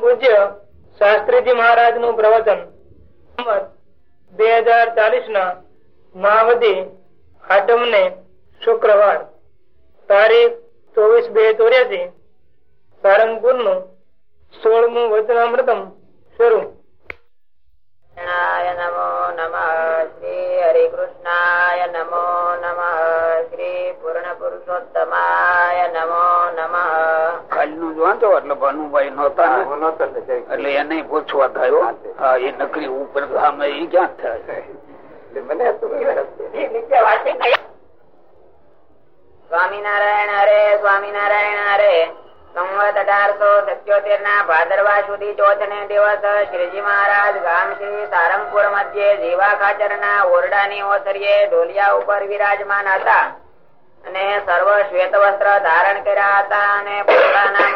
પૂજ્ય શાસ્ત્રીજી મહારાજનું પ્રવચન. બે હજાર ચાલીસ ના માવધી આટમ ને શુક્રવાર. તારીખ ચોવીસ બે ચોર્યાસી. સારંગપુરનું સોળમું વચનામૃતમ શરૂ ભાનુભાઈ એટલે એને પૂછવા થયો હા એ નકરી ઉપર સામે એ ક્યાં થાય? સ્વામિનારાયણ હરે સ્વામિનારાયણ હરે સંવત અઢારસો સત્યોતેર ના ભાદરવા સુધી ચોથ ને દિવસ શ્રીજી મહારાજ ગામ શ્રી સારંગપુર મધ્યે જીવા ખાચર ના ઓરડાની ઓસરીએ ઢોલિયા ઉપર વિરાજમાન હતા. અને સર્વ શ્વેત વસ્ત્ર ધારણ કર્યા હતા અને પોતાના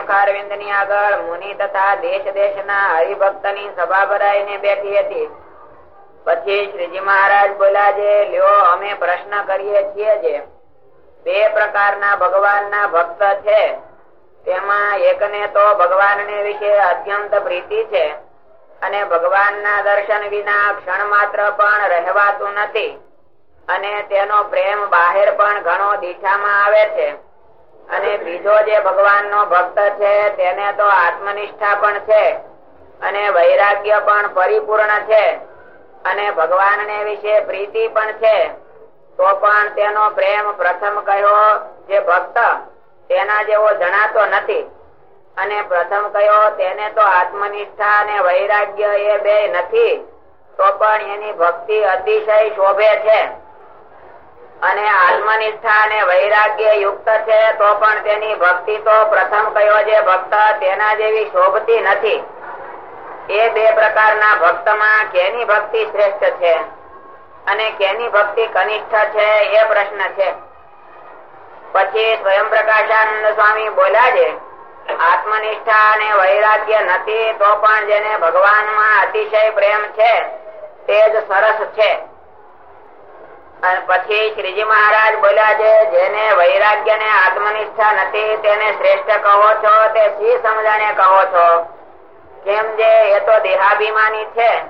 ની આગળ મુનિ તથા દેશ દેશ ના હરિભક્તની સભા ભરાઈને બેઠી હતી. પછી શ્રીજી મહારાજ બોલ્યા છે, લ્યો, અમે પ્રશ્ન કરીએ છીએ જે બે પ્રકારના ભગવાન ના ભક્ત છે. તેમાં એકને તો ભગવાન ને વિશે અત્યંત પ્રીતિ છે અને ભગવાન ના દર્શન વિના ક્ષણ માત્ર પણ રહેવાતું નથી. અને તેનો પ્રેમ બહાર પણ ઘણો દીઠામાં આવે છે. અને બીજો જે ભગવાન નો ભક્ત છે, તેને તો આત્મનિષ્ઠા પણ છે અને વૈરાગ્ય પણ પરિપૂર્ણ છે અને ભગવાન ને વિશે પ્રીતિ પણ છે, તો પણ તેનો પ્રેમ પ્રથમ કયો જે ભક્ત તેના જેવો જણાતો નથી. અને પ્રથમ કયો તેને તો આત્મનિષ્ઠા અને વૈરાગ્ય એ બે નથી, તો પણ એની ભક્તિ અતિશય શોભે છે. અને આત્મનિષ્ઠા અને વૈરાગ્ય યુક્ત છે, તો પણ તેની ભક્તિ તો પ્રથમ કયો જે ભક્ત, તેના જેવી શોભતી નથી. એ બે પ્રકારના ભક્તમાં કેની ભક્તિ શ્રેષ્ઠ છે અને કેની ભક્તિ કનિષ્ઠ છે, એ પ્રશ્ન છે. પછી સ્વયં પ્રકાશાનંદ સ્વામી બોલ્યા છે, આત્મનિષ્ઠા અને વૈરાગ્ય નથી, તો પણ જેને ભગવાનમાં અતિશય પ્રેમ છે, તે જ સરસ છે. પછી શ્રીજી મહારાજ બોલ્યા છે, જેને વૈરાગ્ય ને આત્મનિષ્ઠા નથી, તેને શ્રેષ્ઠ કહો છો, તે શી સમજણે કહો છો? કેમ જે એ તો દેહાભિમાની છે?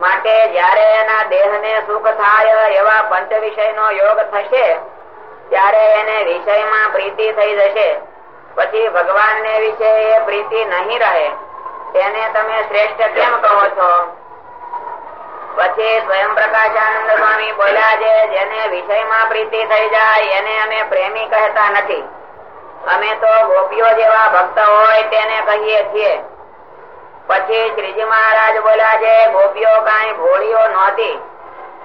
માટે જયારે એના દેહ ને સુખ થાય એવા પંચ વિષય નો યોગ થશે, ત્યારે એને વિષયમાં પ્રીતિ થઈ જશે. પછી ભગવાન ને વિશે એ પ્રીતિ નહીં રહે. તેને તમે શ્રેષ્ઠ કેમ કહો છો? પછી સ્વયં પ્રકાશાનંદ સ્વામી બોલ્યા છે, જેને વિષયમાં પ્રીતિ થઈ જાય, એને અમે પ્રેમી કહેતા નથી. અમે તો ગોપીઓ જેવા ભક્ત હોય તેને કહીએ છીએ. પછી શ્રીજી મહારાજ બોલ્યા છે, ગોપીઓ કઈ ભોળીઓ નહોતી.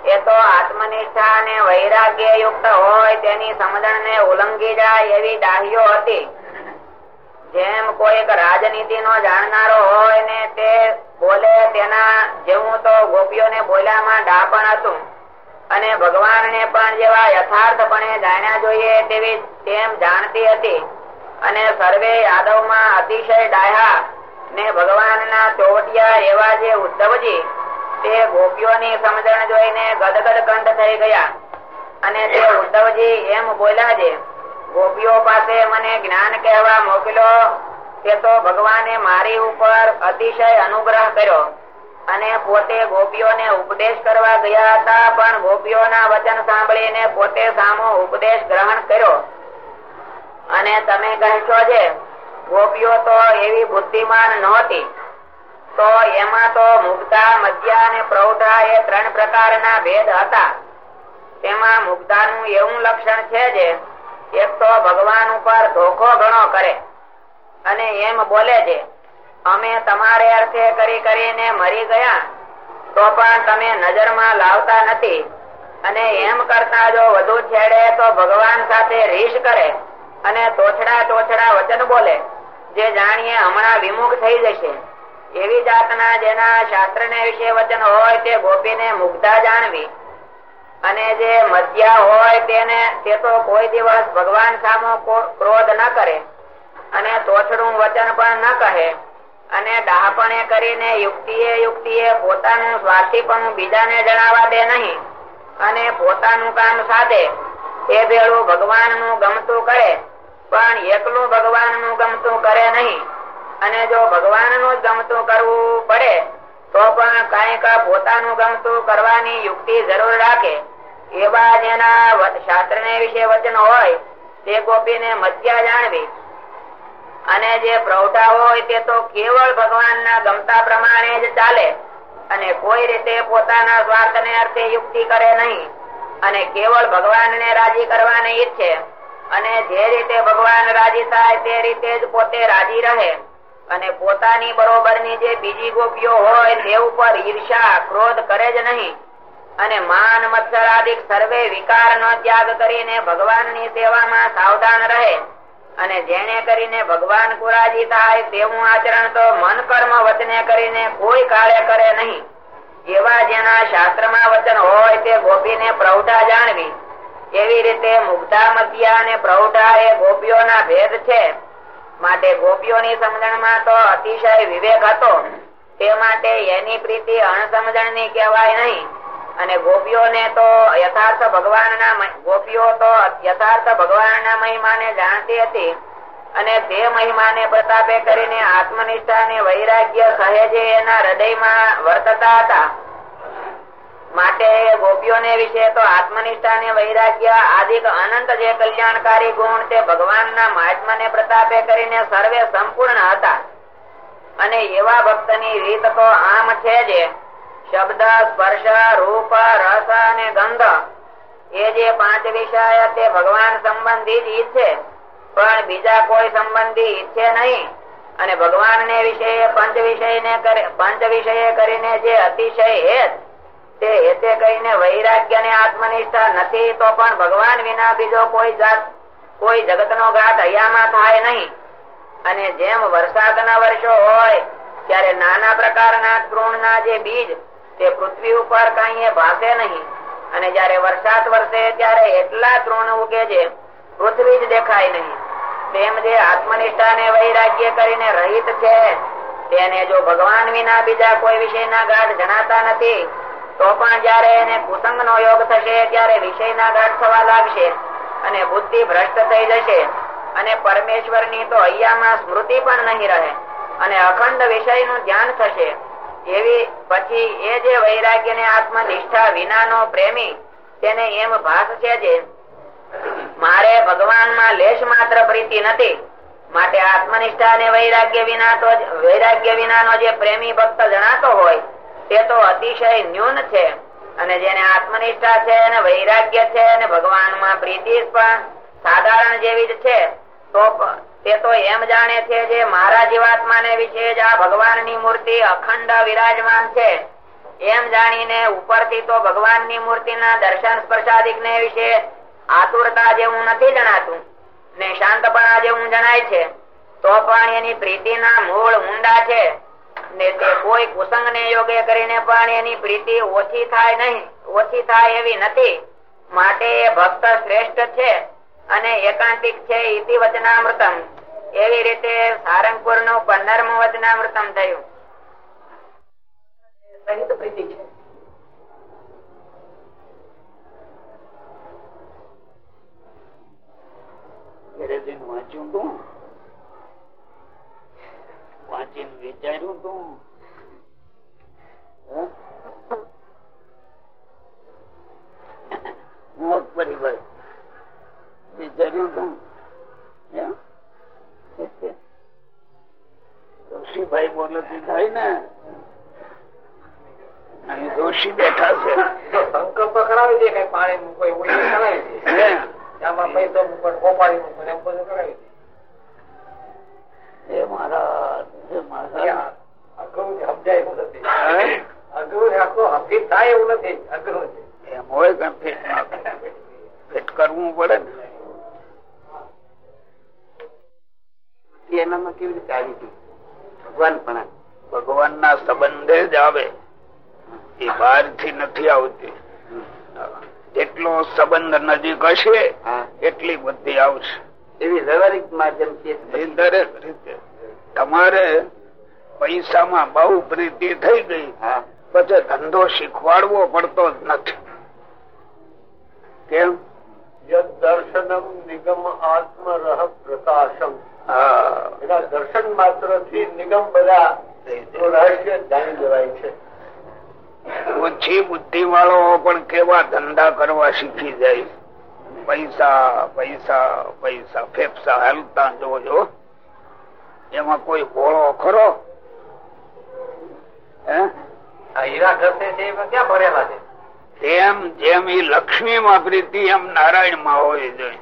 એ તો આત્મનિષ્ઠા અને વૈરાગ્ય યુક્ત હોય, તેની સમજણ ને ઉલ્લંઘી જાય એવી ડાહીઓ હતી. જેમ કોઈક રાજનીતિ નો જાણનારો હોય ને તે બોલે તેના જેવું તો ગોપીઓને બોલ્યામાં ડાપણ હતું. અને ભગવાન ને પણ જેવા યથાર્થપણે જાણ્યા જોઈએ તેવી તેમ જાણતી હતી. અને સર્વે યાદવમાં અતિશય ડાયા ને ભગવાન ના ચોવટિયા એવા જે ઉદ્ધવજી, તે ગોપીઓની સમજણ જોઈને ગદગદ કંઠ થઈ ગયા. અને તે ઉદ્ધવજી એમ બોલ્યા છે ગોપીઓ પાસે મને જ્ઞાન કહેવા મોકલો, તે તો ભગવાને મારી ઉપર અતિશય અનુગ્રહ કર્યો અને પોતે ગોપીઓને ઉપદેશ કરવા ગયા હતા, પણ ગોપીઓના વચન સાંભળીને પોતે સામો ઉપદેશ ગ્રહણ કર્યો. અને તમે કહેશો છે ગોપીઓ તો એવી બુદ્ધિમાન નહોતી. તો એમાં તો મુગ્ધા મધ્યા અને પ્રૌઢા એ ત્રણ પ્રકારના ભેદ હતા. તેમાં મુગ્ધાનું એવું લક્ષણ છે જે એક તો ભગવાન ઉપર ધોખો ઘણો કરે. અને એમ બોલે છે, અમે તમારે અર્થે કરી કરીને મરી ગયા, તો પણ તમે નજરમાં લાવતા નથી. અને એમ કરતા જો વધુ છેડે તો ભગવાન સાથે રીસ કરે. અને તોછડા તોછડા વચન બોલે, જે જાણીએ હમણાં વિમુખ થઈ જશે. એવી જાતના જેના શાસ્ત્ર વિશે વચન હોય તે ગોપીને મુગ્ધા જાણવી. અને જે મધ્યા હોય તેને તે તો કોઈ દિવસ ભગવાન સામો ક્રોધ ન કરે. અને તોછડું વચન પણ ન કહે. અને ડાહપણે કરીને યુક્તિએ યુક્તિએ પોતાનું સ્વાર્થીપણું બીજાને જણાવવા દે નહીં. અને પોતાનું કામ સાધે. એ ભેળું ભગવાનનું ગમતું કરે. પણ એકલું ભગવાનનું ગમતું કરે નહીં. અને જો ભગવાનનું જ ગમતું કરવું પડે, તો પણ કંઈક પોતાનું ગમતું કરવાની યુક્તિ જરૂર રાખે. એવા જેના શાસ્ત્ર ને વિશે વચન હોય, તે ગોપીને મધ્યા જાણવી. અને જે પ્રૌઢા હોય તે તો કેવળ ભગવાનના ગમતા પ્રમાણે જ ચાલે. અને કોઈ રીતે પોતાના સ્વાર્થ ને અર્થે યુક્તિ કરે નહીં. અને કેવળ ભગવાનને રાજી કરવાની ઈચ્છે. અને જે રીતે ભગવાન રાજી થાય તે રીતે જ પોતે રાજી રહે. અને પોતાની બરોબરની જે બીજી ગોપીઓ હોય, તે ઉપર ઈર્ષા ક્રોધ કરે જ નહીં. અને માન મત્સર સર્વે વિકાર નો ત્યાગ કરીને ભગવાનની સેવામાં સાવધાન રહે. અને જેને કરીને ભગવાન કુરાજી થાય તેવું આચરણ તો મન કર્મ વચને કરીને કોઈ કાર્ય કરે નહીં. એવા જેના શાસ્ત્રમાં વચન હોય તે ગોપીને પ્રૌઢા જાણવી. એવી રીતે મુગ્ધા મધ્યા અને પ્રૌઢા એ ગોપીઓના ભેદ છે. માટે ગોપીઓની સમજણમાં તો અતિશય વિવેક હતો. તે માટે એની પ્રીતિ અણસમજણની કહેવાય નહીં. અને ગોપીઓને તો યથાર્થ ભગવાનના ગોપીઓ તો યથાર્થ ભગવાનના મહિમાને જાણતી હતી અને તે મહિમાને પ્રતાપે કરીને આત્મનિષ્ઠા ને વૈરાગ્ય સહેજે એના હૃદયમાં વર્તતા હતા. માટે ગોપીઓને વિશે તો આત્મનિષ્ઠા ને વૈરાગ્ય આદિક અનંત જે કલ્યાણકારી ગુણ તે ભગવાનના મહાત્માને પ્રતાપે કરીને સર્વે સંપૂર્ણ હતા. અને એવા ભક્તની રીત તો આમ છે જે. શબ્દ, સ્પર્શ, રૂપ, રસ અને ગંધ. એ જે પાંચ વિષય તે ભગવાન સંબંધી ઈચ્છે પણ બીજા કોઈ સંબંધી ઈચ્છે નહીં. અને ભગવાન ને વિષય પંચ વિષય પંચ વિષય કરીને જે અતિશય હેત, તે હેતે કહીને વૈરાગ્ય ને આત્મનિષ્ઠા નથી, તો પણ ભગવાન વિના બીજો કોઈ જાત, કોઈ જગત નો ઘાટ હૈયામાં થાય નહીં. અને જેમ વરસાદના વર્ષો હોય, ત્યારે નાના પ્રકારના તૃણ જે બીજ તે પૃથ્વી ઉપર કઈ ભાસે નહીં. અને જયારે વરસાદ વરસે ત્યારે એટલા તૃણ ઉગે છે, પૃથ્વી જ દેખાય નહીં. તેમ જે આત્મનિષ્ઠા ને વૈરાગ્ય કરીને રહિત છે, તેને જો ભગવાન વિના બીજા કોઈ વિષયના ગાઢ જણાતા નથી, તો પણ જયારે એને કુસંગ નો યોગ થશે, ત્યારે વિષયના ગાઢ થવા લાગશે અને બુદ્ધિ ભ્રષ્ટ થઈ જશે. અને પરમેશ્વરની તો અહીંયામાં સ્મૃતિ પણ નહીં રહે. અને અખંડ વિષયનું ધ્યાન થશે. એવી પછી એ જે વૈરાગ્ય ને આત્મનિષ્ઠા વિનાનો પ્રેમી, તેને એમ ભાસ છે જે, મારે ભગવાનમાં લેશ માત્ર પ્રીતિ નથી, માટે આત્મનિષ્ઠા અને વૈરાગ્ય વિના તો વૈરાગ્ય વિનાનો જે પ્રેમી ભક્ત જણાતો હોય, તે તો અતિશય ન્યૂન છે, અને જેને આત્મનિષ્ઠા છે અને વૈરાગ્ય છે અને ભગવાનમાં પ્રીતિ પણ સાધારણ જેવી જ છે, તો તે તો એમ જાણે છે જે મારા જીવાત્મા ને વિશે ભગવાનની મૂર્તિ અખંડ વિરાજમાન છે. એમ જાણીને ઉપરથી તો ભગવાનની મૂર્તિ ના દર્શન સ્પર્શાદિક ને વિશે આતુરતા જેવું નથી જણાતું ને શાંતપણા જેવું જણાય છે. તો પણ એની પ્રીતિના મૂળ ઊંડા છે ને તે કોઈ કુસંગ ને યોગે કરીને પણ એની પ્રીતિ ઓછી થાય નહીં, ઓછી થાય એવી નથી. માટે એ ભક્ત શ્રેષ્ઠ છે. અને એકાંતિક છે ઇતિ વચનામૃતમ. એવી રીતે સારંગપુરનું પંદરમું વચનામૃતમ થયું. સહિત પ્રીતિ છે. વાંચ્યું તું? વાંચીને વિચાર્યું તું? પરિવાર વિચાર્યું તું ઋષિભાઈ બોલે થાય ને. અહીં બેઠા છે. સંકલ્પ કરાવી દે કઈ પાણી મૂકો કરાવી દે. આમાં પૈસો મૂકો કોપાડી મૂકો એમ બધું કરાવી દે. એ મારા એ મારા અઘરું સમજાય એવું નથી. અઘરું આખું હકીક થાય એવું નથી. અઘરું છે એમ હોય કે. ફિટ કરવું પડે ને. એનામાં કેવી રીતે આવી હતી? ભગવાન પણ ભગવાન ના સંબંધે જ આવે. એ બહારથી નથી આવતી. એટલો સંબંધ નજીક હશે એટલી બધી આવશે. એવી વ્યવહારિક માધ્યમ છે. દરેક રીતે. તમારે પૈસામાં બહુ પ્રીતિ થઈ ગઈ. હા. પછી ધંધો શીખવાડવો પડતો જ નથી. કેમ? દર્શનમ નિગમ આત્મ રહ પ્રકાશમ. એના દર્શન માત્રથી નિગમ બધા રહસ્ય જાણી લેવાય છે. ઓછી બુદ્ધિ વાળો પણ કેવા ધંધા કરવા શીખી જાય. પૈસા પૈસા પૈસા ફેફસા હાલતા જોજો એમાં કોઈ ભોળો ખરો? હે? આ હીરા ઘસે છે એમાં ક્યાં ભરેલા છે? એમ જેમ એ લક્ષ્મી માં પ્રીતિ એમ નારાયણમાં હોય જોઈએ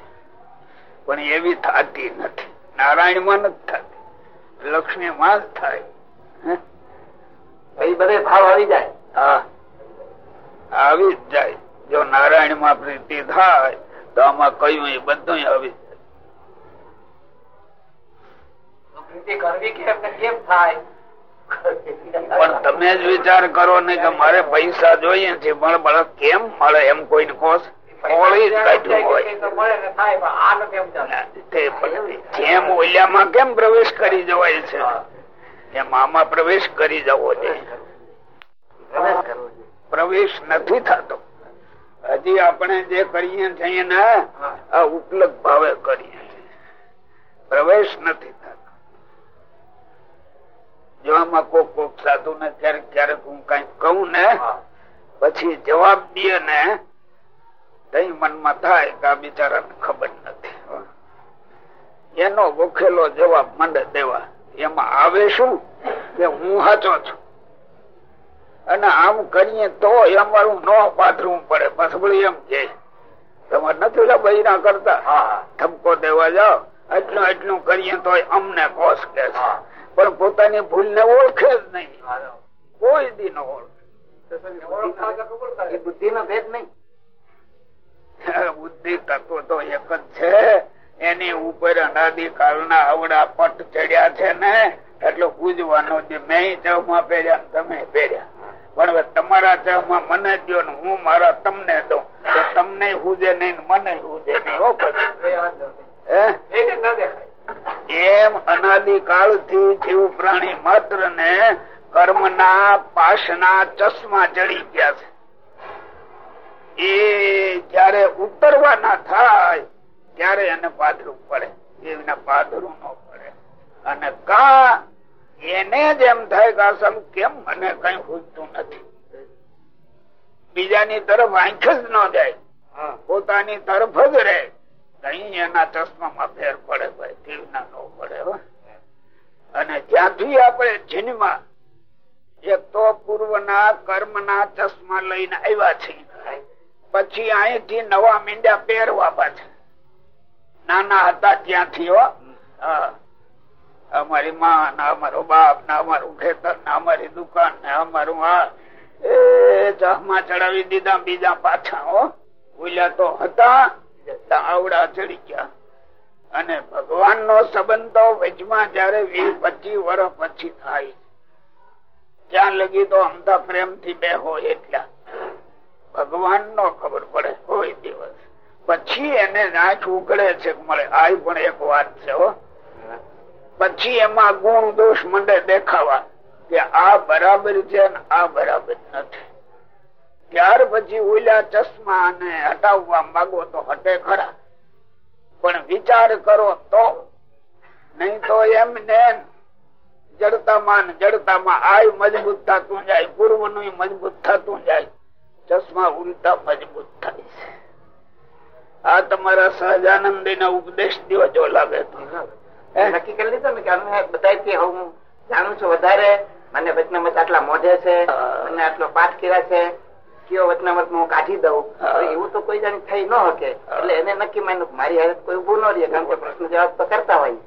પણ એવી થતી નથી. નારાયણમાં નથી થતી લક્ષ્મી માં જ થાય. ભાઈ બધે ભાવ આવી જાય. હા. આવી જ જાય. જો નારાયણમાં પ્રીતિ થાય તો આમાં કયું એ બધું આવી ને પણ તમે જ વિચાર કરો ને કે મારે પૈસા જોઈએ છે પણ કેમ મળે એમ કોઈને કોસ કોળી કાઢ્યું હોય. જેમ ઓલિયામાં કેમ પ્રવેશ કરી જવાય છે? એમ આમાં પ્રવેશ કરી જવો જોઈએ. પ્રવેશ નથી થતો. હજી આપણે જે કરીએ છીએ ને આ ઉપલબ્ધ ભાવે કરીએ પ્રવેશ નથી થતો. જો આમાં કોક કોક સાધુ ને ક્યારેક ક્યારેક હું કઈ કઉ ને પછી જવાબ દઈએ ને તઈ મનમાં થાય કે આ બિચારાને ખબર નથી. એનો ગોખેલો જવાબ મંડે દેવા. એમાં આવે શું? કે હું સાચો છું. અને આમ કરીએ તો અમારું ન પાથરવું પડે. પછી એમ કે. તમારે નથી ઓલા બૈરા કરતા? હા. ઠપકો દેવા જાઓ. એટલું એટલું કરીએ તો અમને કોસ કે છે. હા. પણ પોતાની ભૂલ ને ઓળખે જ નહીં. કોઈ દી ન ઓળખે. બુદ્ધિ નો ભેદ નહીં. બુદ્ધિ તત્વ તો એક જ છે. એની ઉપર અનાદિ કાળના આવડા પટ ચડ્યા છે ને એટલે પૂજવાનો જે મેં ચૌમાં પહેર્યા તમે પહેર્યા. પણ હવે તમારા ચૌમાં મને દો ને હું મારા તમને દઉં. તો તમને હુજે નહીં મને હુજે નહીં. હો ન એમ અનાદિ કાળથી જીવ પ્રાણી માત્ર ને કર્મ ના પાશ ના ચશ્મા ચડી ગયા છે. એ જયારે ઉતરવાના થાય ત્યારે એને પાદરું પડે. એના પાદરું ન પડે. અને કા એને જ એમ થાય કે આસમ કેમ મને કઈ પૂછતું નથી. બીજાની તરફ આંખ જ ન જાય. પોતાની તરફ જ રહે. કઈ એના ચશ્મામાં ફેર પડે ભાઈ તીરના ન પડે અને જ્યાંથી આપણે જીનમાં એક તો પૂર્વના કર્મના ચશ્મા લઈને આવ્યા છીએ. પછી અહીંથી નવા મીંડા પહેરવા પાછા. નાના હતા ત્યાંથી. અમારી માં ને અમારો બાપ ને અમારું ખેતર ને અમારી દુકાન ને અમારું આ. એ ચશ્મા ચડાવી દીધા બીજા પાછા, હો. ઓલ્યા તો હતા આવડા ચડી ગયા. અને ભગવાન નો સંબંધ તો વચમાં જયારે વીસ પચીસ વર્ષ પછી થાય. ત્યાં લગી તો અમતા પ્રેમથી બે હોય એટલા. ભગવાન નો ખબર પડે કોઈ દિવસ. પછી એને આંખ ઉગડે છે મળે આ પણ એક વાત છે પછી એમાં ગુણ દોષ મંડે દેખાવા કે આ બરાબર છે આ બરાબર નથી. ત્યાર પછી ઓલા ચશ્મા ને હટાવવા માંગો તો હટે ખરા. પણ વિચાર કરો તો. નહીં તો એમ ને જડતામાં જડતામાં આય મજબૂત થતું જાય પૂર્વનું મજબૂત થતું જાય. ચશ્મા ઉલટા મજબૂત થાય છે. આ તમારા સહજાનંદી ના ઉપદેશ દિયો જો લાગે તો. નક્કી કરી લીધો ને કે અમે બધા હું જાણું છું વધારે મને વચનામત આટલા મોઢે છે મને આટલો પાઠ કર્યા છે કયો વચનામત હું કાઢી દઉં? એવું તો કોઈ જાણી થઈ ન શકે. એટલે એને નક્કી માન્યું મારી હાલત કોઈ ઉભું ન રહે કારણ કે પ્રશ્ન જવાબ તો કરતા હોય.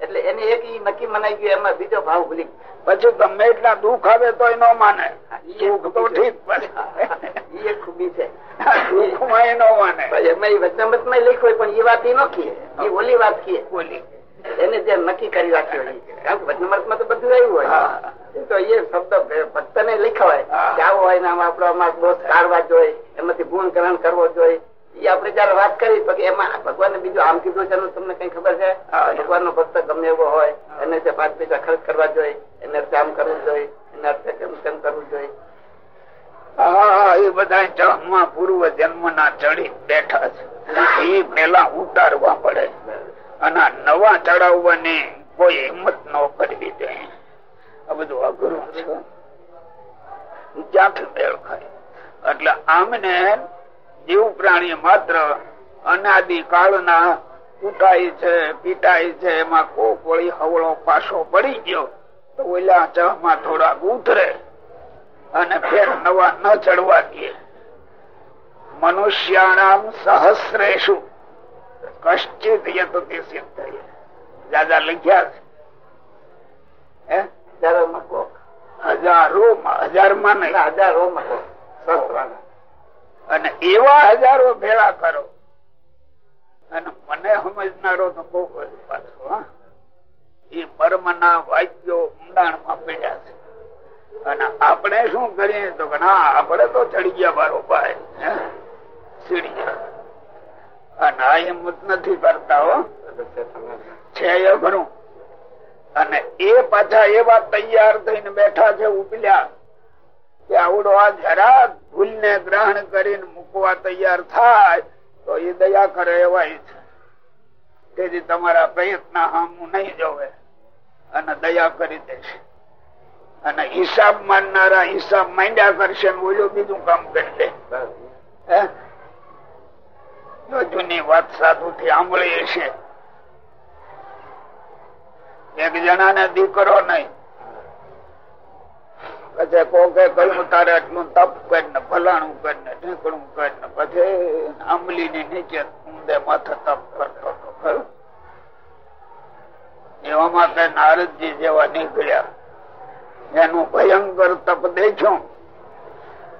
એટલે એને એક નક્કી મનાઈ ગયું એમાં બીજો ભાવ ભૂલી. પછી ગમે એટલા દુઃખ આવે તો ન માને. દુઃખ તો ઠીક છે. પછી ઈ એક ખૂબી છે. દુઃખમાં એ ન માને. એમાં ઈ વચનામૃતમાં લખ્યું હોય પણ એ વાત ઈ ન એ ઓલી વાત કીએ. બોલી એને જે નક્કી કરી હોય કારણ કે વચનામૃતમાં તો બધું આવ્યું હોય. તો એ શબ્દ ભક્ત ને આવો હોય ને આમાં આપડો અમારો દોષ કાઢવા જોઈએ. એમાંથી ગુણ ગ્રહણ કરવો જોઈએ. એ આપડે જયારે વાત કરી તો એમાં ભગવાન બીજું આમ કીધું છે તમને કઈ ખબર છે? ભગવાન નો ભક્ત ગમે એવો હોય એને જે પાંચ પૈસા ખર્ચ કરવા જોઈએ એને કામ કરવું જોઈએ એને અર્થે કેમ કરવું જોઈએ. હા એ બધા ચહમાં પૂર્વ જન્મ ના ચડી બેઠા છે. એ પેલા ઉતારવા પડે. અને નવા ચડાવવાની કોઈ હિંમત ન કરવી જોઈએ. આ બધું અઘરું છે. ક્યાંથી મેળ ખાય? એટલે આમને જીવ પ્રાણી માત્ર અનાદિ કાળના કૂટાય છે પીટાય છે એમાં કોક વળી હવળો પાછો પડી ગયો તો ઓલા ચહમાં થોડાક ઉતરે અને ફેર નવા ન ચડવા દે. મનુષ્યાણામ સહસ્રેશુ કશ્ચિત યતુતિ સિદ્ધ દાદા લખ્યા છે. હજારો માં હજારો હજારમાં નહીં. હજારો માં સહસ્રાના. અને એવા હજારો ભેળા કરો. અને મને સમજનારો તો બહુ બધું પાછો એ પરમ ના વાક્યો ઊંડાણમાં પડ્યા છે. અને આપણે શું કરીએ તો ના, આપણે તો ચડી ગયા હે? સીડી ગયા. અને આ હિંમત નથી કરતા, હો. છે એ ઘણું અને એ પાછા એવા તૈયાર થઈને બેઠા છે ઉપલ્યા. કે આવડો આ જરા ભૂલ ને ગ્રહણ કરીને મૂકવા તૈયાર થાય, તો એ દયા કરે એવા છે. તમારા પ્રયત્ન હામું નહીં જોવે અને દયા કરી દેશે. અને હિસાબ માનનારા હિસાબ માંડ્યા કરશે બોલ્યો બીજું કામ કરી દે જૂની વાત સાધુ થી સાંભળીએ છીએ. એક જણા ને દીકરો નહીં પછી કોકે કહ્યું, તારે એટલું તપ કરી ને ફલાણું કરી ને ને પછી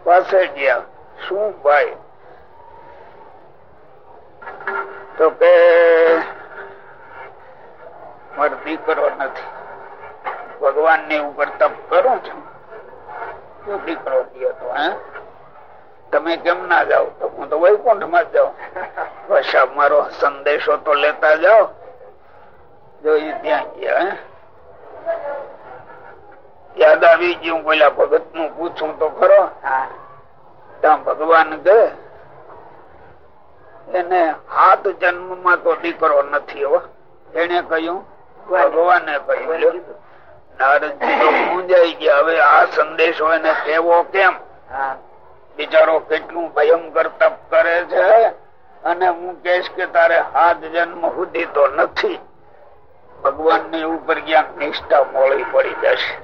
પાસે ગયા. શું ભાઈ? તો કે મારો દીકરો નથી. ભગવાનની ઉપર તપ કરું છું. શું દીકરો થયો તો હે? તમે કેમ ના જાઓ? તો હું તો વૈકુંઠમાં જાઉં. વૈશાખ મારો સંદેશો તો લેતા જાઓ. જો એ ત્યાં ગયા યાદ આવી ગયું પેલા ભગતનું પૂછું તો ખરો. ત્યાં ભગવાન કે એને હાથ જન્મમાં તો દીકરો નથી હો. એને કહ્યું ભગવાને કહ્યું નારદજી મૂંઝાઈ ગયા હવે આ સંદેશો એને કેવો કેમ? બિચારો કેટલું ભયંકર તપ કરે છે અને હું કેશ કે તારે હાથ જન્મ સુધી તો નથી. ભગવાનની ઉપર ક્યાંક નિષ્ઠા મોળી પડી જશે.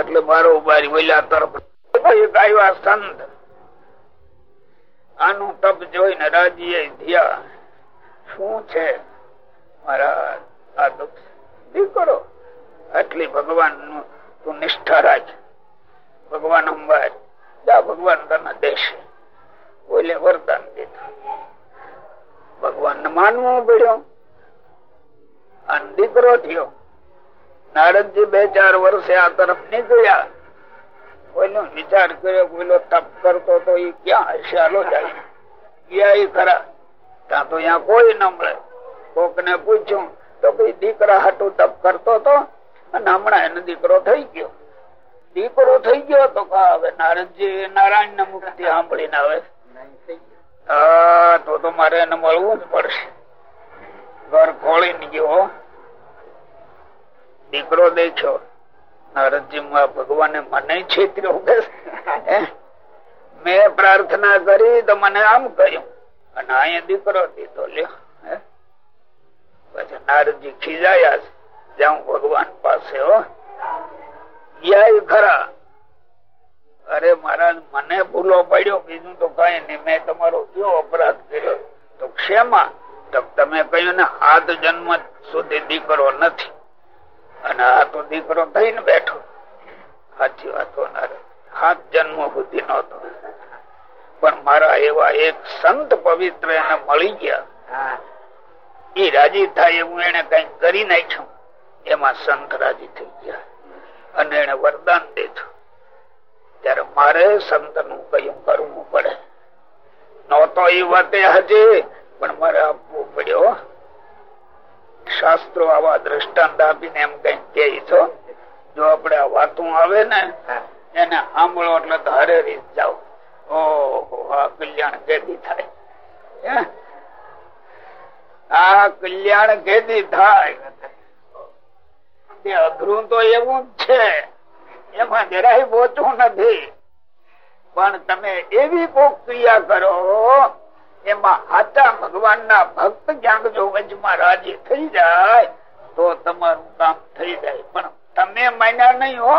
એટલે મારો બારી વહેલા તરફ આવ્યા સંત. આનું તપ જોઈને રાજી ધ્યા શું છે? મારા આ દુઃખ દીકરો આટલી ભગવાનનું તું નિષ્ઠા રાખ. ભગવાન અંબાજ. જા ભગવાન તને દેશે. બોલે વરદાન દીધું. ભગવાન માનવું પડ્યો. અને દીકરો થયો. નારદજી બે ચાર વર્ષે આ તરફ નીકળ્યા. કોઈનો વિચાર કર્યો કોઈનો તપ કરતો તો એ ક્યાં હશે હાલો જાય. ગયા એ ખરા. ત્યાં તો અહીંયા કોઈ ન મળે. કોક ને પૂછ્યું, તો કઈ દીકરા હાટું તપ કરતો હતો અને હમણાં એનો દીકરો થઈ ગયો. દીકરો થઈ ગયો તો હવે નારદજી નારાયણ ને મુક્તિ સાંભળીને આવે. હા, તો તો મારે એને મળવું જ પડશે. ઘર ખોળીને ગયો દીકરો દેખ્યો. નારદજી ભગવાને મને છેતર્યો મેં પ્રાર્થના કરી તો મને આમ કહ્યું. અને અહીંયા દીકરો દીધો લ્યો પછી નારદજી ખીજાયા છે. જાઉં ભગવાન પાસે હો ગયા ખરા અરે મહારાજ મને ભૂલો પડ્યો બીજું તો કઈ નઈ મેં તમારો કયો અપરાધ કર્યો? તો ક્ષેમાં? તો તમે કહ્યું ને હાથ જન્મ સુધી દીકરો નથી. અને આ તો દીકરો થઈને બેઠો. સાચી વાત હાથ જન્મ સુધી નતો પણ મારા એવા એક સંત પવિત્ર એને મળી ગયા. એ રાજી થાય એવું એને કંઈક કરી નાખ્યું. એમાં સંત રાજી થઈ ગયા અને એને વરદાન દીધું. ત્યારે મારે સંતનું કયું કરવું પડે. નહોતો એ વાતે હજી પણ મારે આપવું પડ્યો. શાસ્ત્રો આવા દ્રષ્ટાંત આપીને એમ કઈ કે છો જો આપડે આ વાતો આવે ને એને સાંભળો એટલે તો હરે રીત જાઓ. ઓહો આ કલ્યાણ કેદી થાય. આ કલ્યાણ કેદી થાય? તે અઘરું તો એવું જ છે. એમાં જરાય બોચવું નથી. પણ તમે એવી કોક ક્રિયા કરો એમાં હાચા ભગવાન ના ભક્ત ક્યાંક જો વચમાં રાજી થઈ જાય તો તમારું કામ થઈ જાય. પણ તમે માન્યા નહીં હો.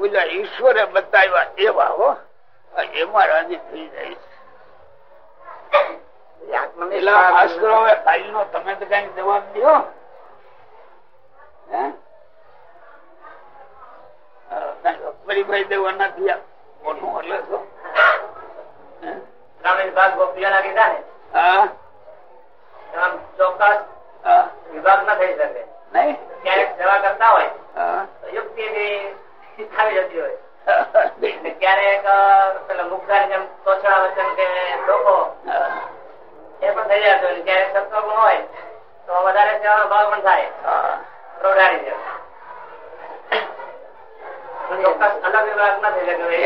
ઓલા ઈશ્વરે બતાવ્યા એવા હો. એમાં રાજી થઈ જાય આત્મનિર્ભર તમે તો કઈ જવાબ દો. અકબરીભાઈ દેવા નથી મોટું એટલે તો વિભાગ ના થઈ શકે. ક્યારેક સેવા કરતા હોય યુક્તિ થી આવી જતી હોય. ક્યારેક પેલા મુગ્ધાની જેમ તોછડા વચન કે લોકો એ પણ થઈ જતો હોય ક્યારેક સત્સંગ હોય તો વધારે સેવાનો ભાવ પણ થાય.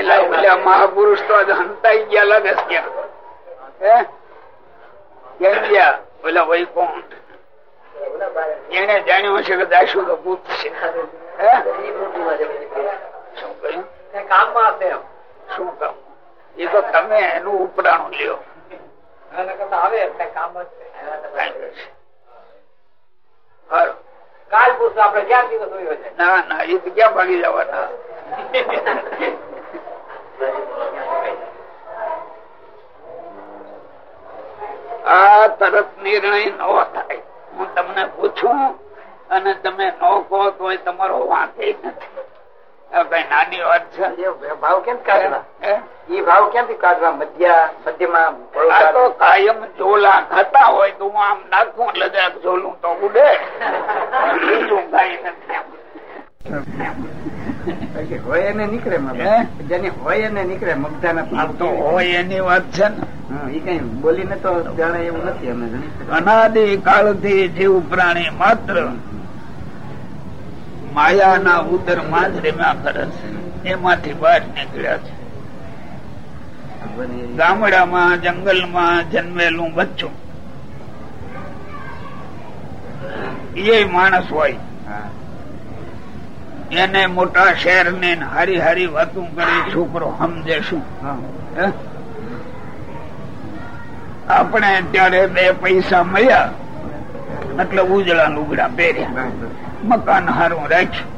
ના મહાપુરુષ તો હંતાઈ ગયા અલગ જ ગયા હે? કેમ ગયા? ઓલા વૈકુંઠ એને જાણ્યું છે કે દાસુ તો પૂછશે છે. શું કામ એ તો તમે એનું ઉપરાણું લ્યો. આવે કામ જ. કાલ પુરુષ આપડે ક્યાં દિવસ હોય છે ના ના, એ તો ક્યાં ભાગી જવાના? આ તરત નિર્ણય ન થાય. હું તમને પૂછું, અને તમે ન કહો તો તમારો વાંક નથી. નાની વાત છે. ભાવ કેમ કાઢવા? એ ભાવ ક્યાંથી કાઢવા? મધ્યા મધ્યમાં તો કાયમ ઝોલા ખાતા હોય તો હું આમ નાખું એટલે ઝોલું તો ઉડે. બીજું કઈ નથી હોય એને નીકળે જેની હોય એને નીકળે મગધાના ભાવ તો હોય એની વાત છે ને. હા, એ કઈ બોલીને તો જાણે એવું નથી અમે. અનાદિ કાળથી જીવ પ્રાણી માત્ર. માયાના ઉદરમાં જ રેમ્યા કરે છે. એમાંથી બહાર નીકળ્યા છે. ગામડામાં, જંગલમાં જન્મેલું બચ્ચું. એ માણસ હોય. એને મોટા શહેર ને હારી હારી વાતું કરી છોકરો સમજે શું? આપણે ત્યારે બે પૈસા મળ્યા. એટલે ઉજળા લુગડા પહેર્યા. મકાન હારું છે.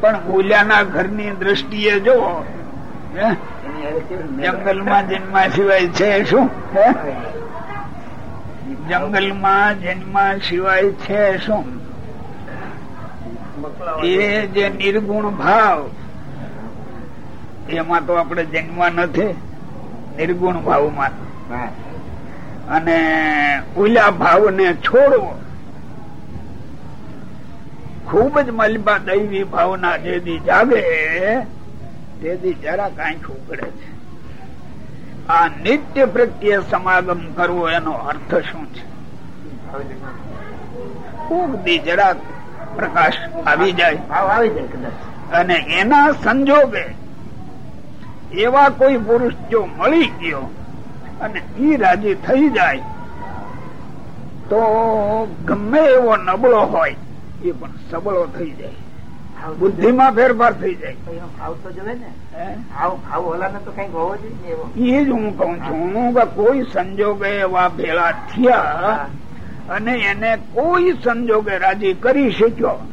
પણ મૂલ્યાના ઘરની દ્રષ્ટિએ જો જંગલમાં જન્મા સિવાય છે શું? જંગલમાં જન્મા સિવાય છે શું? એ જે નિર્ગુણ ભાવ એમાં તો આપણે જન્મવા નથી. નિર્ગુણ ભાવમાં. અને ઓલા ભાવને છોડવો. ખૂબ જ મલબા દૈવી ભાવના જેદી જાગે તેથી જરા કાંઈક ઉગડે છે. આ નિત્ય પ્રત્યે સમાગમ કરવો એનો અર્થ શું છે? ખૂબ દી જરા પ્રકાશ આવી જાય. આવી જાય કદાચ. અને એના સંજોગે એવા કોઈ પુરુષ જો મળી ગયો અને ઈ રાજી થઈ જાય તો ગમે એવો નબળો હોય એ પણ સબળો થઈ જાય. બુદ્ધિમાં ફેરફાર થઈ જાય. ભાવ તો જોવે ને. ભાવ ભાવ ઓલાને તો કંઈક હોવો જોઈએ એવો. એ જ હું કઉ છું. કે કોઈ સંજોગે એવા ભેળા થયા અને એને કોઈ સંજોગે રાજી કરી શક્યો.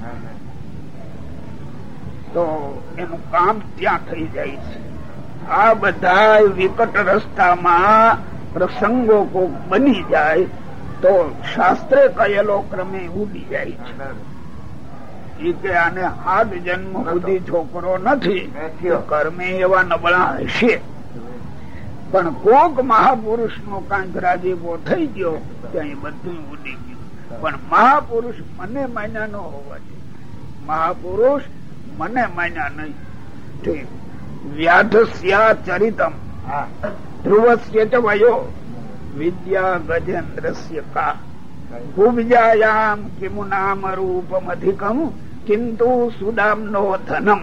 તો એનું કામ ત્યાં થઈ જાય છે. આ બધા વિકટ રસ્તામાં પ્રસંગો કોક બની જાય તો શાસ્ત્રે કહેલો ક્રમે ઉડી જાય છે. કે આને હાથ જન્મ સુધી છોકરો નથી. કર્મે એવા નબળા હશે. પણ કોક મહાપુરુષ નો કાંઈક રાજીપો થઈ ગયો ત્યાં બધું ઉડી ગયું. પણ મહાપુરુષ મને માન્યા ન હોવા જોઈએ મહાપુરુષ મને માન્યા નહીં. વ્યાધસ્યા ચરિતમ ધ્રુવસ્ય ચ વયો. વિદ્યા ગજેન્દ્રસ્ય કા. ભુજાયામ કિમુ નામ રૂપમ અધિકમ કિંતુ સુદામ નો ધનમ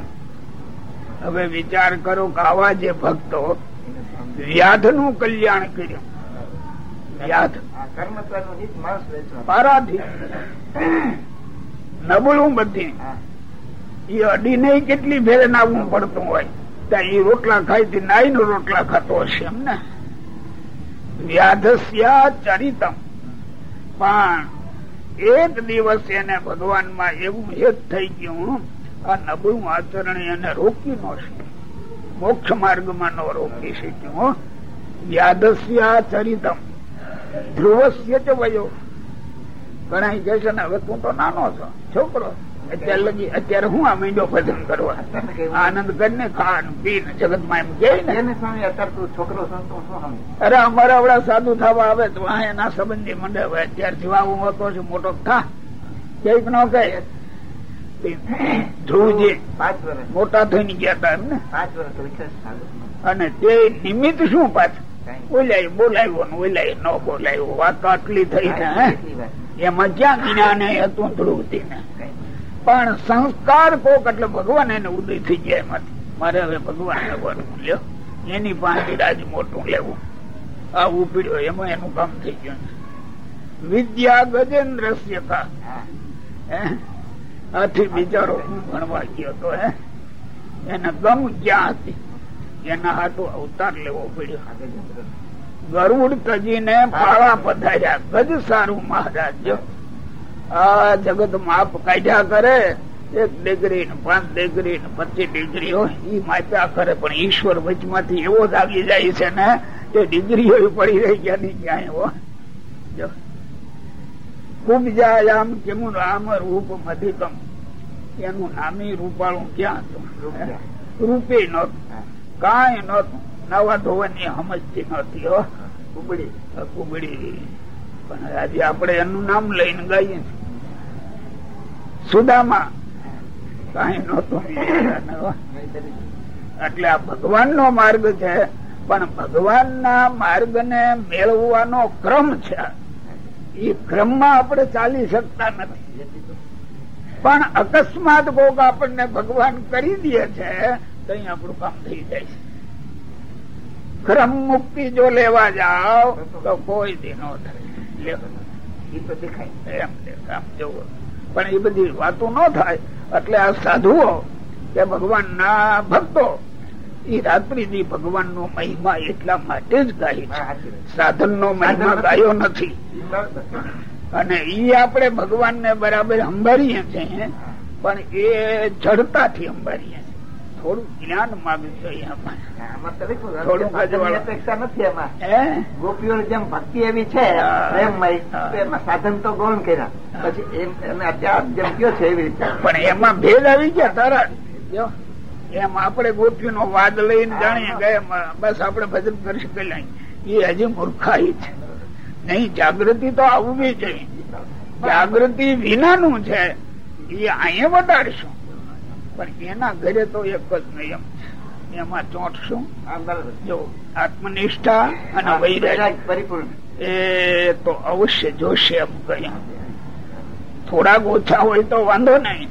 હવે વિચાર કરો કે આવા જે ભક્તો વ્યાધનું કલ્યાણ કર્યું. નબળું બધી. એ અડીને કેટલી ફેરે નાવું પડતું હોય. ત્યાં એ રોટલા ખાયથી નાઈ રોટલા ખાતો હશે એમ ને? વ્યાધસ્યા ચરિતમ. પણ એક દિવસ એને ભગવાનમાં એવું હેત થઈ ગયું, આ નબળું આચરણ એને રોકી ન શકે મોક્ષ માર્ગમાં ન રોકી શક્યું. યાદસ્યા ચરિતમ. ધ્રુવસ્ય જ વયો. ઘણા કહે છે ને, હવે તું તો નાનો છો, છોકરો. અત્યારે લગી અત્યારે હું આ મીંડો ભજન કરવા? આનંદ કરીને ખાન પીન જગતમાં એમ કે ને અત્યારે છોકરો અરે અમારા આવડા સાધુ થવા આવે તો આ એના સંબંધી મંડે હવે અત્યારથી આવું હોતો છે મોટો થા. કંઈક ન કહે. ધ્રુવજી પાંચ વર્ષ. મોટા થઈને ગયા હતા એમને. અને તે નિમિત્ત શું પાછું. બોલાય બોલાવ્યો ને બોલાય ન બોલાવ્યો વાત તો આટલી થઈ ને. એમાં ક્યાં જ્ઞાન હતું ધ્રુવજી ને. પણ સંસ્કાર કોક એટલે ભગવાન એને ઉદય થઈ જાય એમાંથી. મારે હવે ભગવાન વરવું, લ્યો. એની પાસે રાજ મોટું લેવું. આ ઉપડ્યો એમાં એનું કામ થઈ ગયું. વિદ્યા ગજેન્દ્ર કા. આથી બિચારો હું ભણવા ગયો તો, હે? એને ગમ ક્યાં હતી? એના હાથો અવતાર લેવો પડ્યો. ગરુડ તજીને પાળા પધાર્યા. ગજ સારું મહારાજ આ જગત માપ કાઢ્યા કરે એક ડિગ્રી ને પાંચ ડિગ્રી ને પચીસ ડિગ્રી હોય ઈ માપ્યા કરે પણ ઈશ્વર વચમાંથી એવો જાગી જાય છે ને એ ડિગ્રીઓ પડી રહી ગયા ની ક્યાંય હો જો. ખૂબ જાય આમ કેવું રામ રૂપ મધિકમ એનું નામી રૂપાળું ક્યાં હતું? રૂપે નતું. કાંઈ નતું નવા ધોવાની સમજતી નતી હો. કુબડી. કુબડી. પણ આજે આપણે એનું નામ લઈને ગાઈએ છીએ. સુદામા. કઈ નતું એટલે આ ભગવાન નો માર્ગ છે પણ ભગવાન ના માર્ગ ને મેળવવાનો ક્રમ છે. એ ક્રમમાં આપણે ચાલી શકતા નથી. પણ અકસ્માત કોક આપણને ભગવાન કરી દે છે તો આપણું કામ થઈ જાય છે. ક્રમ મુક્તિ જો લેવા જાઓ તો કોઈ દિનો થાય. એ તો દેખાય. એમ દેખાય. જોવો. પણ એ બધી વાતો ન થાય. એટલે આ સાધુઓ કે ભગવાન ના ભક્તો એ રાત્રિ દી ભગવાન નો મહિમા એટલા માટે જ ગાય છે. સાચી સાધન નો મહિમા ગાયો નથી. અને ઈ આપણે ભગવાન ને બરાબર સંભાળીએ છીએ પણ એ જડતાથી સંભાળીએ થોડું જ્ઞાન માંગ્યું છે. અપેક્ષા નથી એમાં. ગોપીઓ જેમ ભક્તિ એવી છે એમાં સાધન તો ગૌણ કર્યા. પછી એમ અત્યારે જેમ કયો છે એવી રીતે. પણ એમાં ભેદ આવી ગયા તરત. એમ આપણે ગોપીઓ નો વાદ લઈને જાણીએ કે બસ આપણે ભજન કરી શકેલા એ હજી મૂર્ખાઈ છે. નહીં જાગૃતિ તો આવવી જોઈએ. જાગૃતિ વિનાનું છે. એ અહીંયા બતાડશું પણ એના ઘરે તો એક જ નિયમ એમાં ચોટ શું? જો આત્મનિષ્ઠા અને વૈરાગ પરિપૂર્ણ. એ તો અવશ્ય જોશે એમ કહ્યું. થોડાક ઓછા હોય તો વાંધો નહીં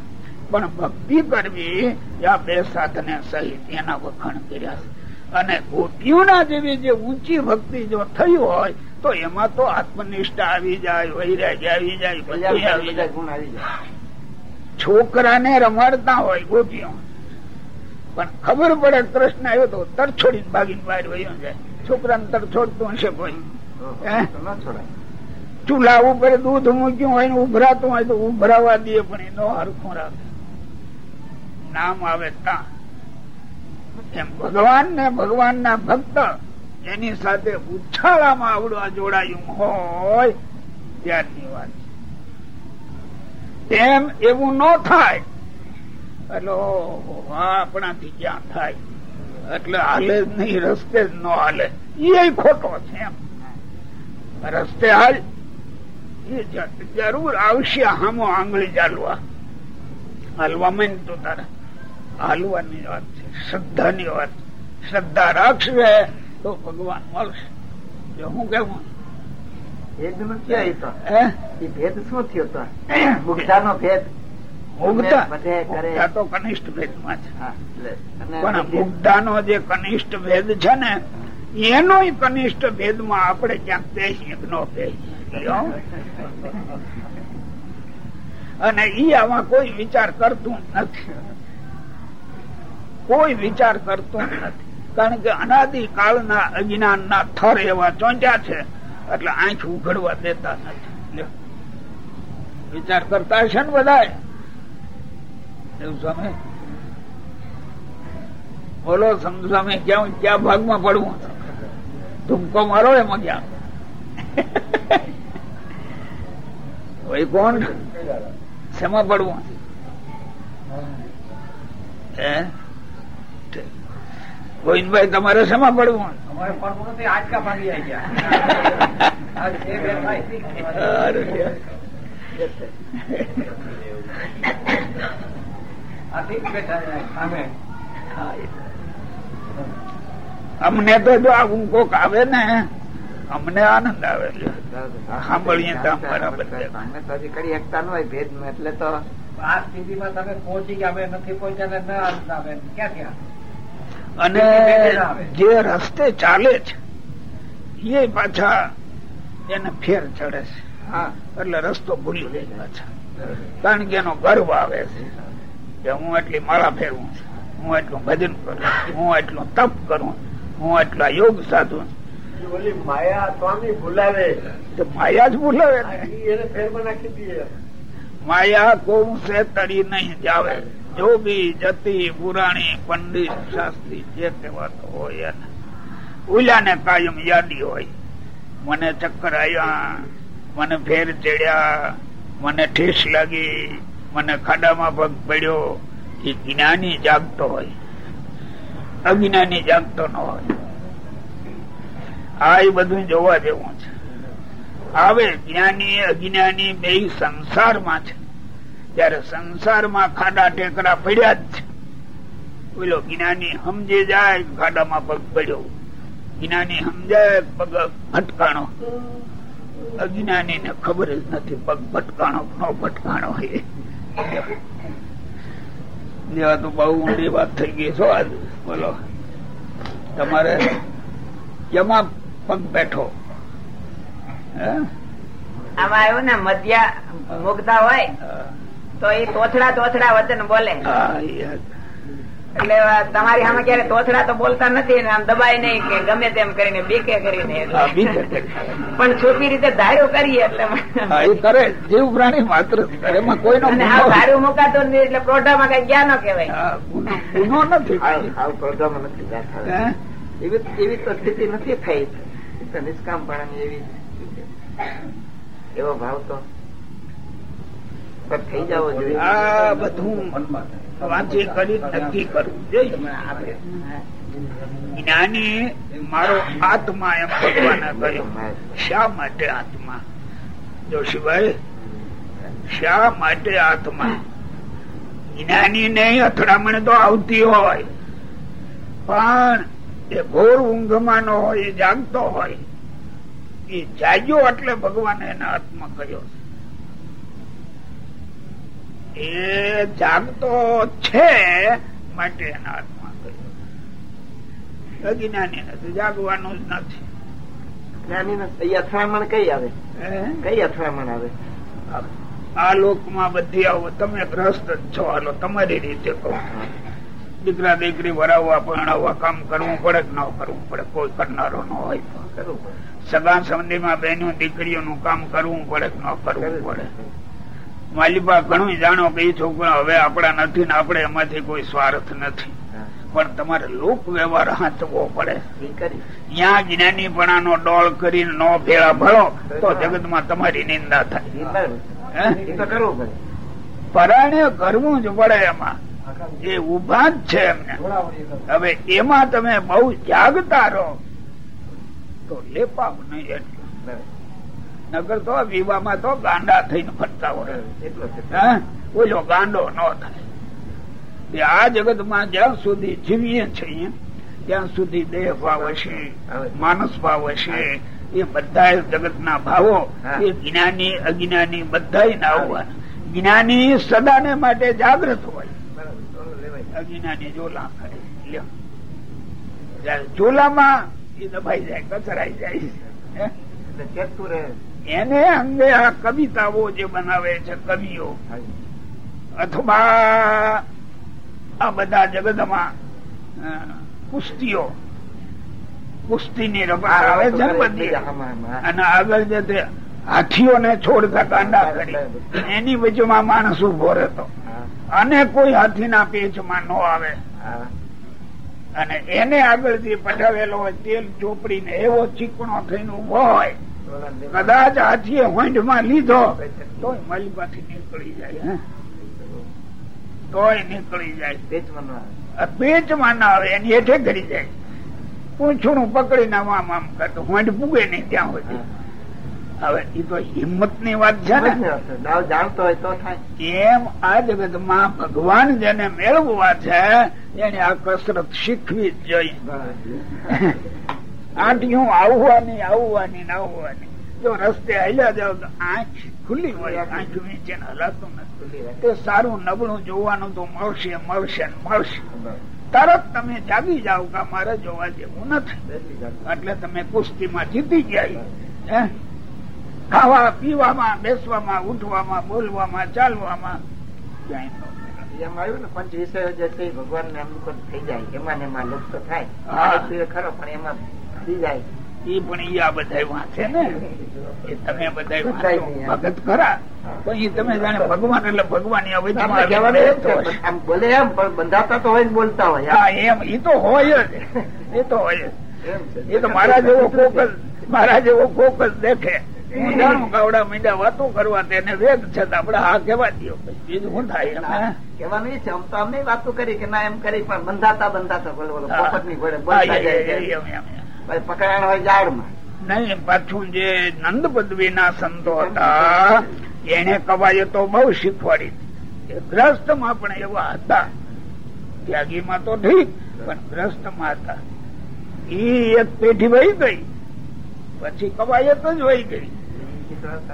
પણ ભક્તિ કરવી આ બે સાધને સહિત એના વખાણ કર્યા અને ગોપીઓના જેવી જે ઊંચી ભક્તિ જો થઈ હોય તો એમાં તો આત્મનિષ્ઠા આવી જાય વૈરાગ્ય આવી જાય બધું આવી જાય. ગુણ આવી જાય. છોકરાને રમાડતા હોય ગોપીઓ પણ ખબર પડે કૃષ્ણ આવ્યો તો તરછોડી ભાગીને બહાર વયો જાય. છોકરાને તર હશે કોઈ. ચૂલા ઉપર દૂધ મૂક્યું હોય ને ઉભરાતું હોય તો ઉભરાવા દે પણ એનો હરખું રાખે. નામ આવે તા. એમ ભગવાન ને ભગવાન ના ભક્ત એની સાથે ઉછાળામાં આવડવા જોડાયું હોય ત્યારની વાત. એમ એવું ન થાય. એટલે આપણાથી ક્યાં થાય? એટલે હાલે જ નહીં, રસ્તે જ ન હાલે. એ ખોટો છે એમ. રસ્તે હાલ. એ જરૂર આવશે હામો આંગળી ચાલવા. મન તો તારે હાલવાની વાત છે, શ્રદ્ધાની વાત શ્રદ્ધા રાખશે તો ભગવાન મળશે. જો હું કેવું ભેદ ક્યાં એ ભેદ શું થયો તો? ભેદ. મુગ્ધા? કનિષ્ઠ ભેદમાં છે. પણ મુગ્ધાનો જે કનિષ્ઠ ભેદ છે ને એનો કનિષ્ઠ ભેદમાં આપણે ક્યાંક બેસીએ ન બેસીએ. અને ઈ આમાં કોઈ વિચાર કરતું નથી. કોઈ વિચાર કરતું નથી. કારણ કે અનાદિ કાળના અજ્ઞાન ના થર એવા ચોંચ્યા છે. એટલે આંખ ઉઘડવા દેતા નથી. વિચાર કરતા હશે ને બધા એવું સમય બોલો સમજામે ક્યાં ક્યાં ભાગમાં પડવું તુમકો મારો એમાં ક્યાં? ભાઈ કોણ? શેમાં પડવું? ગોવિંદભાઈ, તમારે શેમાં પડવું? આજકા ભાગી ગયા. અમને તો જો આ ઊંઘો આવે ને અમને આનંદ આવે સાંભળીએ તો બરાબર કરી શકતા ન હોય ભેદ એટલે તો આ સ્થિતિમાં તમે પહોંચી ગયા અમે નથી પહોંચ્યા ને આનંદ આવે ક્યાં ક્યાં અને જે રસ્તે ચાલે છે એ પાછા એને ફેર ચડે છે. એટલે રસ્તો ભૂલી જાય પાછા. કારણ કે એનો ગર્વ આવે છે કે હું એટલી માળા ફેરવું હું એટલું ભજન કરું હું એટલું તપ કરું હું એટલા યોગ સાધુ માયા સ્વામી ભૂલાવે. માયા જ ભૂલાવે માયા કોણ સે તરી નહીં જાવે. જો બી જતી પુરાણી પંડિત શાસ્ત્રી જે કહેવાતો હોય એને. ઉલ્યાને કાયમ યાદી હોય. મને ચક્કર આવ્યા મને ફેર ચડ્યા, મને ઠેસ લાગી, મને ખાડામાં પગ પડ્યો. એ જ્ઞાની જાગતો હોય. અજ્ઞાની જાગતો ન હોય. આ બધું જોવા જેવું છે. આવે જ્ઞાની, અજ્ઞાની બે સંસારમાં છે. ત્યારે સંસારમાં ખાડા ટેકરા પડ્યા જ છે. પેલો જ્ઞાની સમજે જાય ખાડામાં પગ પડ્યો. જ્ઞાની સમજાય પગ ભટકાણો. અજ્ઞાની ને ખબર જ નથી પગ ભટકાણો નો ભટકાણો એ જેવા તો બહુ ઊંડી વાત થઈ ગઈ છો આજ. બોલો. તમારે કેમાં પગ બેઠો? આમાં આવ્યું ને મધ્યા મુગ્ધા હોય. તો એ તોથડા તોથડા વચન બોલે. એટલે તમારી સામે ક્યારે તોથડા તો બોલતા નથી ને આમ દબાય નહીં કે ગમે તેમ કરીને બીકે કરીને પણ છુપી રીતે ધાર્યું કરીએ એટલે કરે જીવ પ્રાણી માત્ર. એમાં કોઈ ધાર્યું મુકાતો નથી એટલે પ્રોઢામાં કઈ ગયા ન કેવાય ગુનો નથી. પ્રોઢામાં નથી એવી એવી તો સ્થિતિ નથી થઈ. નિષ્કામ પણ એવી એવો ભાવ તો થઈ જવો જોઈએ. આ બધું વાંચી કરી નક્કી કરવું જોઈએ જ્ઞાની મારો આત્મા એમ ભગવાને શા માટે આત્મા? જોશીભાઈ શા માટે આત્મા? જ્ઞાની ને અથડામણ તો આવતી હોય. પણ એ ઘોર ઊંઘમાં નો હોય, એ જાગતો હોય. એ જાગ્યો એટલે ભગવાન એને આત્મા કહ્યો એ જાગતો છે માટે એના હાથમાં અજ્ઞાની નથી જાગવાનું જ નથી. જ્ઞાની અથડામણ કઈ આવે? કઈ અથડામણ આવે? આ લોકમાં બધી આવો તમે ગ્રસ્ત છો. હાલો તમારી રીતે કહો. દીકરા દીકરી વરાવવા પરણાવવા કામ કરવું પડે કે ન કરવું પડે? કોઈ કરનારો ન હોય. તો સગા સંબંધીમાં બહેનો દીકરીઓનું કામ કરવું પડે કે ન કરવું પડે. માલિબા ઘણું જાણો કે એ છોકરા હવે આપણા નથી ને આપણે એમાંથી કોઈ સ્વાર્થ નથી. પણ તમારે લોક વ્યવહાર હાંચવો પડે. ત્યાં જ્ઞાનીપણા નો ડોળ કરીને નો ભેળા ભળો તો જગતમાં તમારી નિંદા થાય. પરાણે કરવું જ પડે એમાં. એ ઊભા જ છે એમને. હવે એમાં તમે બહુ જાગતા રહો તો લેપાવ નહીં એટલું. નગર તો વિવાહમાં તો ગાંડા થઈને ફરતા હોય. ઓલો ગાંડો ન થાય. આ જગતમાં જ્યાં સુધી જીવીએ છીએ ત્યાં સુધી દેહ ભાવ હશે માનસ ભાવ હશે એ બધા જગત ના ભાવો એ જ્ઞાની અજ્ઞાની બધા ના આવવાના જ્ઞાની સદાને માટે જાગૃત હોય. અજ્ઞાની જોલા કરે. જોલામાં એ દબાઈ જાય કચરાઈ જાય. એટલે ચેતતું રહે. એને અંગે આ કવિતાઓ જે બનાવે છે કવિઓ અથવા આ બધા જગતમાં કુસ્તીઓ કુસ્તીની રબાર આવે છે બધી. અને આગળ જે તે હાથીઓને છોડતા કાંડા કરી. એની વચમાં માણસ ઊભો રહેતો. અને કોઈ હાથીના પેચમાં ન આવે. અને એને આગળ જે પટાવેલો હોય તેલ ચોપડીને એવો ચીકણો થઈને ઊભો હોય. કદાચ હાથીએ હોંઢમાં લીધો તોય માલિબાથી નીકળી જાય? તોય નીકળી જાય. પેચમાં ના આવે એની હેઠે કરી જાય. પૂંછડું પકડીને આમ આમ કરતો હોંઢ પૂગે નહીં ત્યાં સુધી. હવે એ તો હિંમતની. વાત છે. ને જાણતો હોય તો થાય. એમ આ જગતમાં ભગવાન જેને મેળવવા છે એને આ કસરત શીખવી જ જોઈએ. આંટીયું આવવાની આવવાની ને આવવાની. જો રસ્તે હાલ્યા જાવ તો આંખ ખુલ્લી હોય આંખ નીચે હલાતું નથી તે સારું નબળું જોવાનું તો મળશે મળશે મળશે. તરત તમે જાગી જાવ કે મારે જોવા જેવું નથી. એટલે તમે કુસ્તીમાં જીતી ગયા. હે? ખાવા પીવામાં બેસવામાં ઉઠવામાં બોલવામાં ચાલવામાં ક્યાંય એમ આવ્યું ને પંચ વિષયો જે છે ભગવાન ને અમુક થઈ જાય એમાં ને એમાં લુપ્ત થાય. ખરો પણ એમાં એ પણ ઈ આ બધા વાંચે ને? એ તમે બધા બધાય વાંચો. નહીં. ભગત ખરા. પણ તમે જાણે ભગવાન એટલે ભગવાન ઈ આપણે અવધમાં કહેવાનું એમ રહેતો છે, હશે. આમ બોલે એમ પણ બંધાતા તો હોય બોલતા હોય. હા એમ. એ તો હોય જ. એ તો હોય જ. એ તો મારા જેવો ફોકસ મારા જેવો ફોકસ દેખે. હું જાણું ગાવડા મીંડા વાતો કરવા તેને વેગ છે આપડે હા કેવા દો બીજું શું થાય? એ છે આમ તો અમને વાતો કરી કે ના એમ કરી પણ બંધાતા બંધાતા બોલો બોલો. ની ઘોડે બોલતા જાય પકડાણ હોય ઝાડમાં નહીં, પાછું જે નંદ પદવી ના સંતો હતા એને કવાયતો બહુ શીખવાડી. ગ્રસ્તમાં પણ એવા હતા. ત્યાગીમાં તો ઠીક પણ ગ્રસ્તમાં હતા. ઈ એક પેઢી વહી ગઈ. પછી કવાયત જ વહી ગઈ.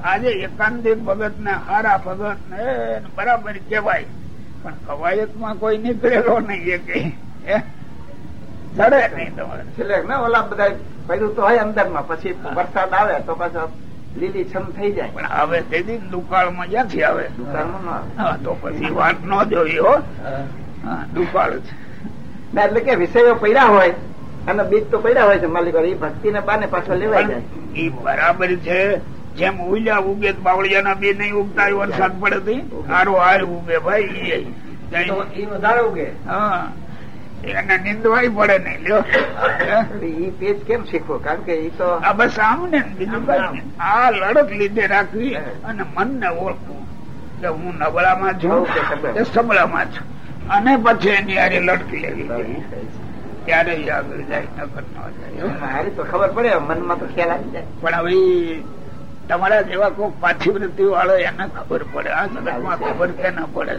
આજે એકાંતિક ભગત ને હારા ભગત ને બરાબર કેવાય પણ કવાયતમાં કોઈ નીકળેલો નહીં એ કઈ. નહીં તમારે છેલ્લે ના ઓલા બધા પડ્યું તો હોય અંદરમાં પછી વરસાદ આવે તો પાછો લીલી છમ થઈ જાય. પણ હવે તેથી દુકાળમાં ક્યાંથી આવે? દુકાનમાં ન આવે. તો પછી વાત ન જોઈ હો. દુકાળ છે એટલે કે વિષયો પડ્યા હોય અને બીજ તો પડ્યા હોય છે માલિક એ ભક્તિ ને બાને પાછો લેવાય જાય. એ બરાબર છે જેમ ઉલ્યા ઉગે બાવળિયાના બે નહીં ઉગતા વરસાદ પડે તો. હારો હાર ઉગે ભાઈ એ વધારે ઉગે. હા. એને નિંદવાય પડે નહીં લ્યો. ઈ પેજ કેમ શીખવો? કારણ કે ઈ તો આ બસ આમ ને બીજું આ લડત લીધે રાખવી અને મનને ઓળખવું. કે હું નબળામાં છું કે સબળામાં છું. અને પછી એની હારે લડકી લેવી ત્યારે આગળ જાય નગર ન જાય. મારે તો ખબર પડે મનમાં તો ખ્યાલ આવી જાય. પણ હવે તમારા જેવા કોઈ પાછી વૃત્તિ વાળો એને ખબર પડે. આ જગતમાં ખબર કે ના પડે?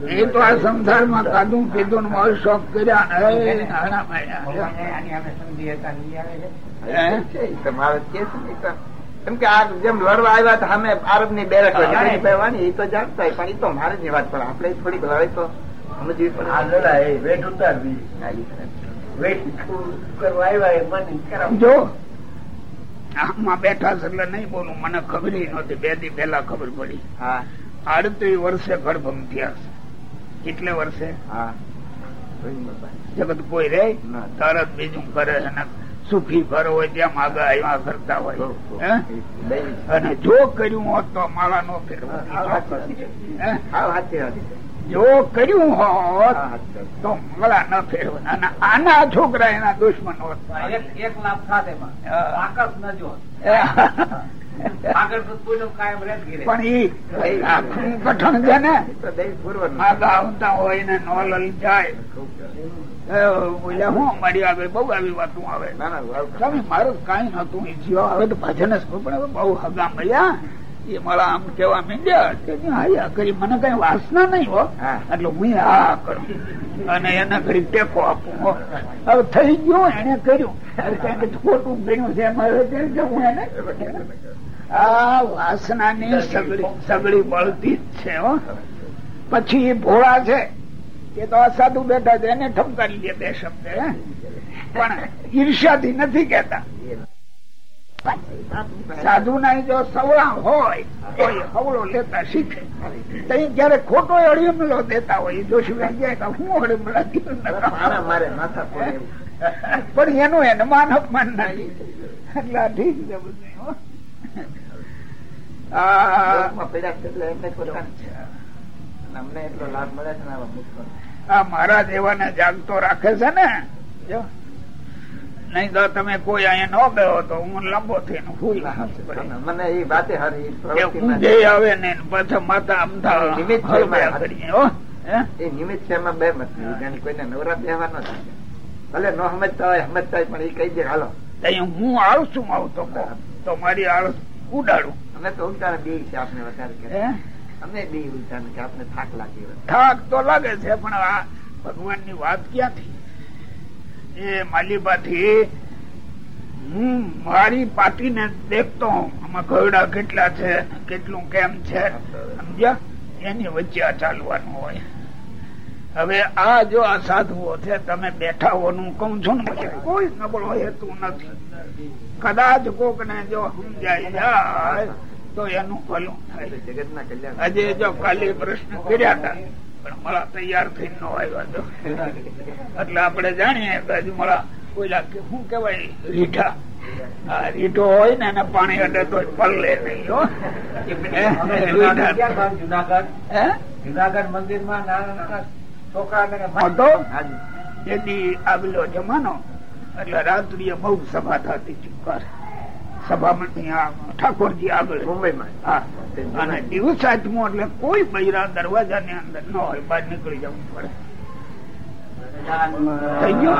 એ તો આ સંસારમાં કાઢું કીધું ને મોજ શોખ કર્યા. એ કેમ કે આ જેમ લડવા આવ્યા તો અમે આરબની બેરક હા. નીકળી તો જાણતા પણ એ તો મારે ની વાત પણ આપણે થોડીક લડાઈ તો સમજવી પડે. હા, ઈ ખરું. જો આમાં બેઠા છે એટલે નહીં બોલું મને ખબર નહોતી બે દી પેલા ખબર પડી. હા. આડત્રીસ વર્ષે ગર્ભમ થયા છે. કેટલે વર્ષે? હા. જગત કોઈ રે? તરત બીજું કરે અને સુખી ઘર હોય ત્યાં માગા આવ્યા કરતા હોય. અને જો કર્યું હોત તો માળા નો ફેરવા. જો કર્યું હોત. તો માળા ન ફેરવા. અને આના છોકરા એના દુશ્મન હોત. એક લાભ સાથે. આકર્ષ ન જો પણ ઈ આખું કઠણ છે ને માતા આવતા હોય ને નો લલ જાય હું અમારી આગળ બહુ આવી વાતું આવે. મારું કઈ નતું જીવા આવે તો ભજન પણ બહુ હગા મળ્યા એ મારા આમ કેવા મીંડ્યા કે હાયા કરી મને કઈ વાસના નહીં હો. એટલે હું આ કરું. અને એના ઘડી ટેકો આપું હો. હવે થઈ ગયું એને કર્યું. હવે ખોટું કર્યું છે હું એને? આ વાસનાની સગડી સગડી બળતી જ છે હો. પછી એ ભોળા છે. એ તો અસાધુ બેઠા છે એને ઠપકારી લે બે શબ્દ પણ ઈર્ષ્યાથી નથી કેતા સાધુ ના જો સવળા હોય તો એ હવળો લેતા શીખે. તઈ જયારે ખોટો અડીમલો દેતા હોય દોષી જાય હું મારા મારે એવું. પણ એનું એને માન અપમાન નથી. એટલે ઠીક છે બધું અમને એટલો લાભ મળે છે ને આવા મુક્તનો. આ મહારાજ એવાને જાગતો રાખે છે ને જો. નહીં તો તમે કોઈ અહીંયા ન ગયો તો હું લાંબો થઈને ફૂલ મને એ વાતે હારી ઊંઘે આવે ને પાછા માતા અમદાવાદ નિમિત્ત છે કરીએ હો એ નિમિત્ત છે એમાં બે મત. કોઈને નવરા બેહવા ન થાય. ભલે ન સમજતા હોય સમજતા હોય પણ એ કહી દે હાલો. હું આળસું આવતો તો મારી આળસ ઉડાડું. અમે તો ઉલટાને બે છે આપને વધારે કે? અમે બે ઉલટાને કે આપને થાક લાગી. થાક તો લાગે છે પણ આ ભગવાનની વાત ક્યાંથી? એ માલિબાથી હું મારી પાર્ટીને દેખતો હું આમાં ઘરડા કેટલા છે, કેટલું કેમ છે, સમજ્યા? એની વચ્ચે આ ચાલવાનું હોય. હવે આ જો આ સાધુઓ છે, તમે બેઠા હોનું કઉ છું ને કોઈ નબળો હેતુ નથી. કદાચ કોક ને જો સમજાય જાય, તો એનું ભલું થાય. જગતના કલ્યાણ આજે જો કાલે પ્રશ્ન કર્યા હતા પણ મળા તૈયાર થઈને નો આવ્યા તો. એટલે આપણે જાણીએ મળા કોઈલા કે શું કેવાય રીઠા આ રીઠો હોય ને એને પાણી અડે તો પલ્લે નહીં હો. જુનાગઢ. મંદિરમાં નાના નાના છોકરા ને હતો જેથી આગલો જમાનો એટલે રાત્રિએ બહુ સભા થતી ચુક્કર સભામણી ઠાકોરજી આગળ. મુંબઈમાં. અને દિવસ આજમો એટલે કોઈ બૈરા દરવાજા ની અંદર ન હોય બહાર નીકળી જવું પડે. થઈ ગયો?